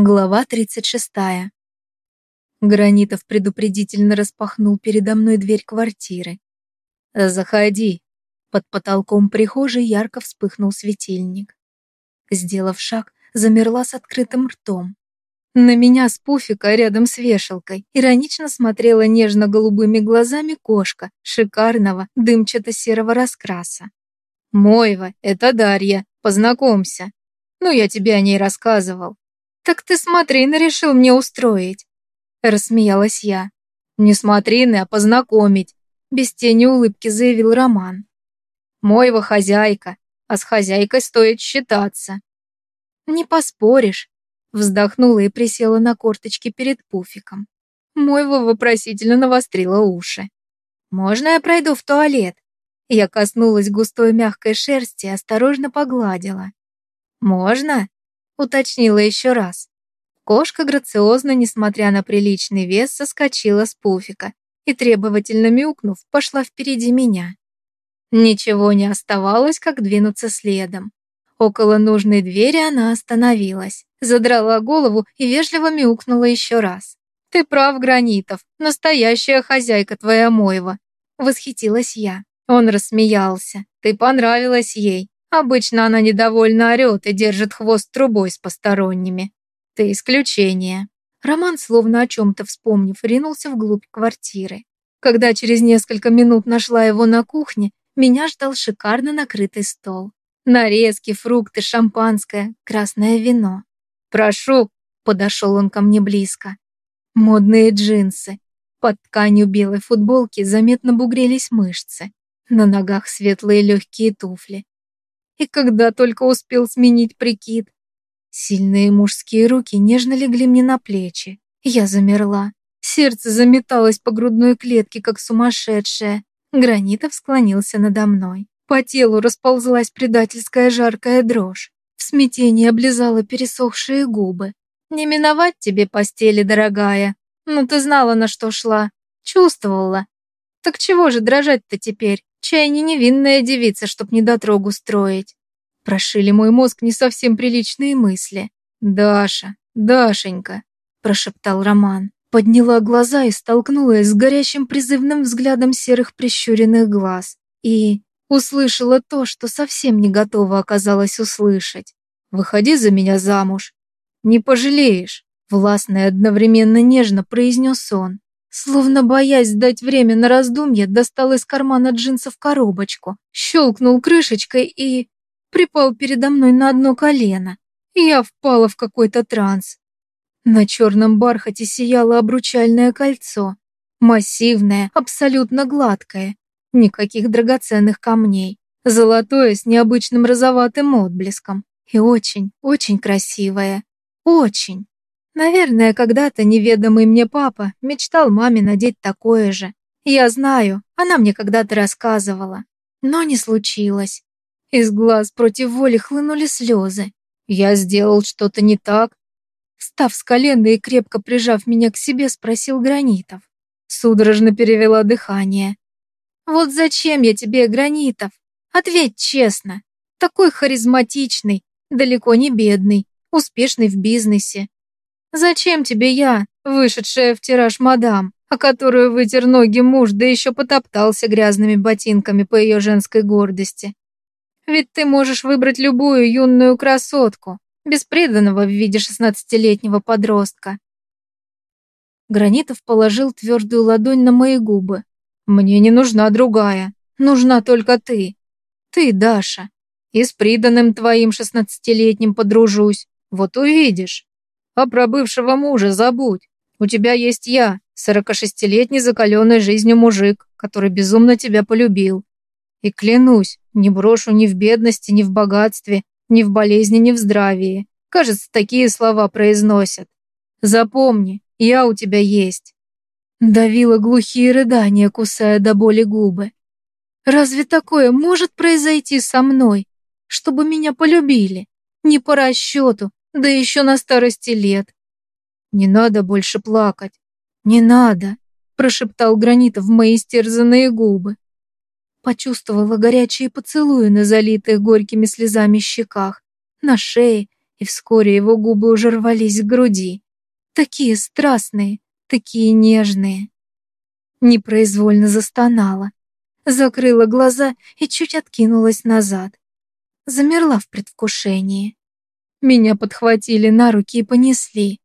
Глава 36. Гранитов предупредительно распахнул передо мной дверь квартиры. «Заходи». Под потолком прихожей ярко вспыхнул светильник. Сделав шаг, замерла с открытым ртом. На меня с пуфика рядом с вешалкой иронично смотрела нежно-голубыми глазами кошка шикарного дымчато-серого раскраса. «Мойва, это Дарья, познакомься. Ну, я тебе о ней рассказывал. «Так ты смотрины решил мне устроить», — рассмеялась я. «Не смотрины, а познакомить», — без тени улыбки заявил Роман. «Мойва хозяйка, а с хозяйкой стоит считаться». «Не поспоришь», — вздохнула и присела на корточки перед пуфиком. Мойва вопросительно навострила уши. «Можно я пройду в туалет?» Я коснулась густой мягкой шерсти и осторожно погладила. «Можно?» Уточнила еще раз. Кошка грациозно, несмотря на приличный вес, соскочила с пуфика и, требовательно мяукнув, пошла впереди меня. Ничего не оставалось, как двинуться следом. Около нужной двери она остановилась, задрала голову и вежливо мяукнула еще раз. «Ты прав, Гранитов, настоящая хозяйка твоя Моева», — восхитилась я. Он рассмеялся. «Ты понравилась ей. Обычно она недовольно орёт и держит хвост трубой с посторонними. Ты исключение. Роман, словно о чем-то вспомнив, ринулся вглубь квартиры. Когда через несколько минут нашла его на кухне, меня ждал шикарно накрытый стол. Нарезки, фрукты, шампанское, красное вино. «Прошу!» — подошел он ко мне близко. Модные джинсы. Под тканью белой футболки заметно бугрелись мышцы. На ногах светлые легкие туфли и когда только успел сменить прикид. Сильные мужские руки нежно легли мне на плечи. Я замерла. Сердце заметалось по грудной клетке, как сумасшедшее. Гранитов склонился надо мной. По телу расползлась предательская жаркая дрожь. В смятении облизала пересохшие губы. «Не миновать тебе постели, дорогая. Ну ты знала, на что шла. Чувствовала. Так чего же дрожать-то теперь? Чай не невинная девица, чтоб недотрогу строить. Прошили мой мозг не совсем приличные мысли. «Даша, Дашенька», – прошептал Роман. Подняла глаза и столкнулась с горящим призывным взглядом серых прищуренных глаз. И услышала то, что совсем не готова оказалась услышать. «Выходи за меня замуж. Не пожалеешь», – властно и одновременно нежно произнес он. Словно боясь дать время на раздумье, достал из кармана джинсов коробочку, щелкнул крышечкой и... припал передо мной на одно колено. Я впала в какой-то транс. На черном бархате сияло обручальное кольцо. Массивное, абсолютно гладкое. Никаких драгоценных камней. Золотое с необычным розоватым отблеском. И очень, очень красивое. Очень. Наверное, когда-то неведомый мне папа мечтал маме надеть такое же. Я знаю, она мне когда-то рассказывала. Но не случилось. Из глаз против воли хлынули слезы. Я сделал что-то не так. Встав с колена и крепко прижав меня к себе, спросил Гранитов. Судорожно перевела дыхание. «Вот зачем я тебе, Гранитов? Ответь честно. Такой харизматичный, далеко не бедный, успешный в бизнесе. Зачем тебе я, вышедшая в тираж мадам, о которую вытер ноги муж, да еще потоптался грязными ботинками по ее женской гордости? Ведь ты можешь выбрать любую юную красотку, без преданного в виде шестнадцатилетнего подростка. Гранитов положил твердую ладонь на мои губы. Мне не нужна другая, нужна только ты. Ты, Даша. И с приданным твоим шестнадцатилетним подружусь. Вот увидишь. А про бывшего мужа забудь. У тебя есть я, сорокашестилетний закаленный жизнью мужик, который безумно тебя полюбил. И клянусь, не брошу ни в бедности, ни в богатстве, ни в болезни, ни в здравии. Кажется, такие слова произносят. Запомни, я у тебя есть. Давила глухие рыдания, кусая до боли губы. Разве такое может произойти со мной, чтобы меня полюбили? Не по расчету, да еще на старости лет. Не надо больше плакать. Не надо, прошептал Гранитов в мои стерзанные губы. Почувствовала горячие поцелуи на залитых горькими слезами щеках, на шее и вскоре его губы уже рвались к груди. Такие страстные, такие нежные. Непроизвольно застонала, закрыла глаза и чуть откинулась назад. Замерла в предвкушении. Меня подхватили на руки и понесли.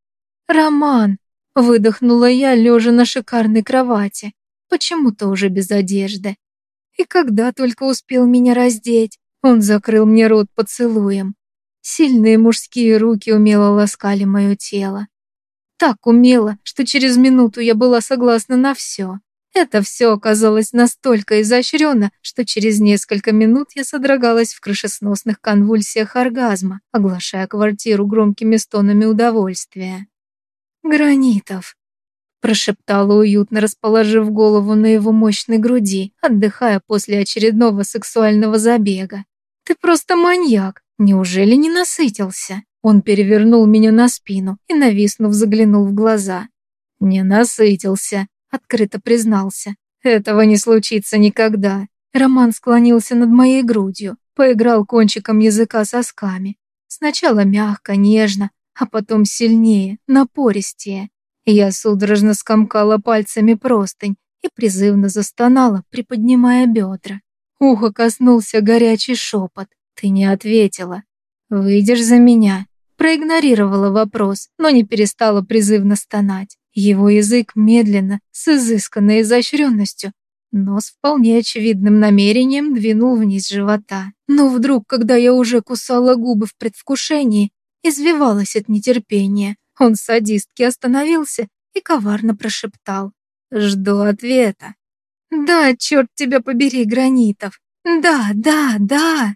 «Роман!» — выдохнула я, лежа на шикарной кровати, почему-то уже без одежды. И когда только успел меня раздеть, он закрыл мне рот поцелуем. Сильные мужские руки умело ласкали мое тело. Так умело, что через минуту я была согласна на все. Это все оказалось настолько изощренно, что через несколько минут я содрогалась в крышесносных конвульсиях оргазма, оглашая квартиру громкими стонами удовольствия. «Гранитов», — прошептала уютно, расположив голову на его мощной груди, отдыхая после очередного сексуального забега. «Ты просто маньяк! Неужели не насытился?» Он перевернул меня на спину и, нависнув, заглянул в глаза. «Не насытился», — открыто признался. «Этого не случится никогда». Роман склонился над моей грудью, поиграл кончиком языка сосками. Сначала мягко, нежно, а потом сильнее, напористее. Я судорожно скомкала пальцами простынь и призывно застонала, приподнимая бедра. Ухо коснулся горячий шепот. «Ты не ответила. Выйдешь за меня?» Проигнорировала вопрос, но не перестала призывно стонать. Его язык медленно, с изысканной изощренностью, но с вполне очевидным намерением двинул вниз живота. Но вдруг, когда я уже кусала губы в предвкушении, извивалась от нетерпения. Он садистки остановился и коварно прошептал. «Жду ответа». «Да, черт тебя побери, Гранитов! Да, да, да!»